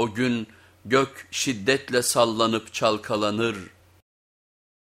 O gün gök şiddetle sallanıp çalkalanır.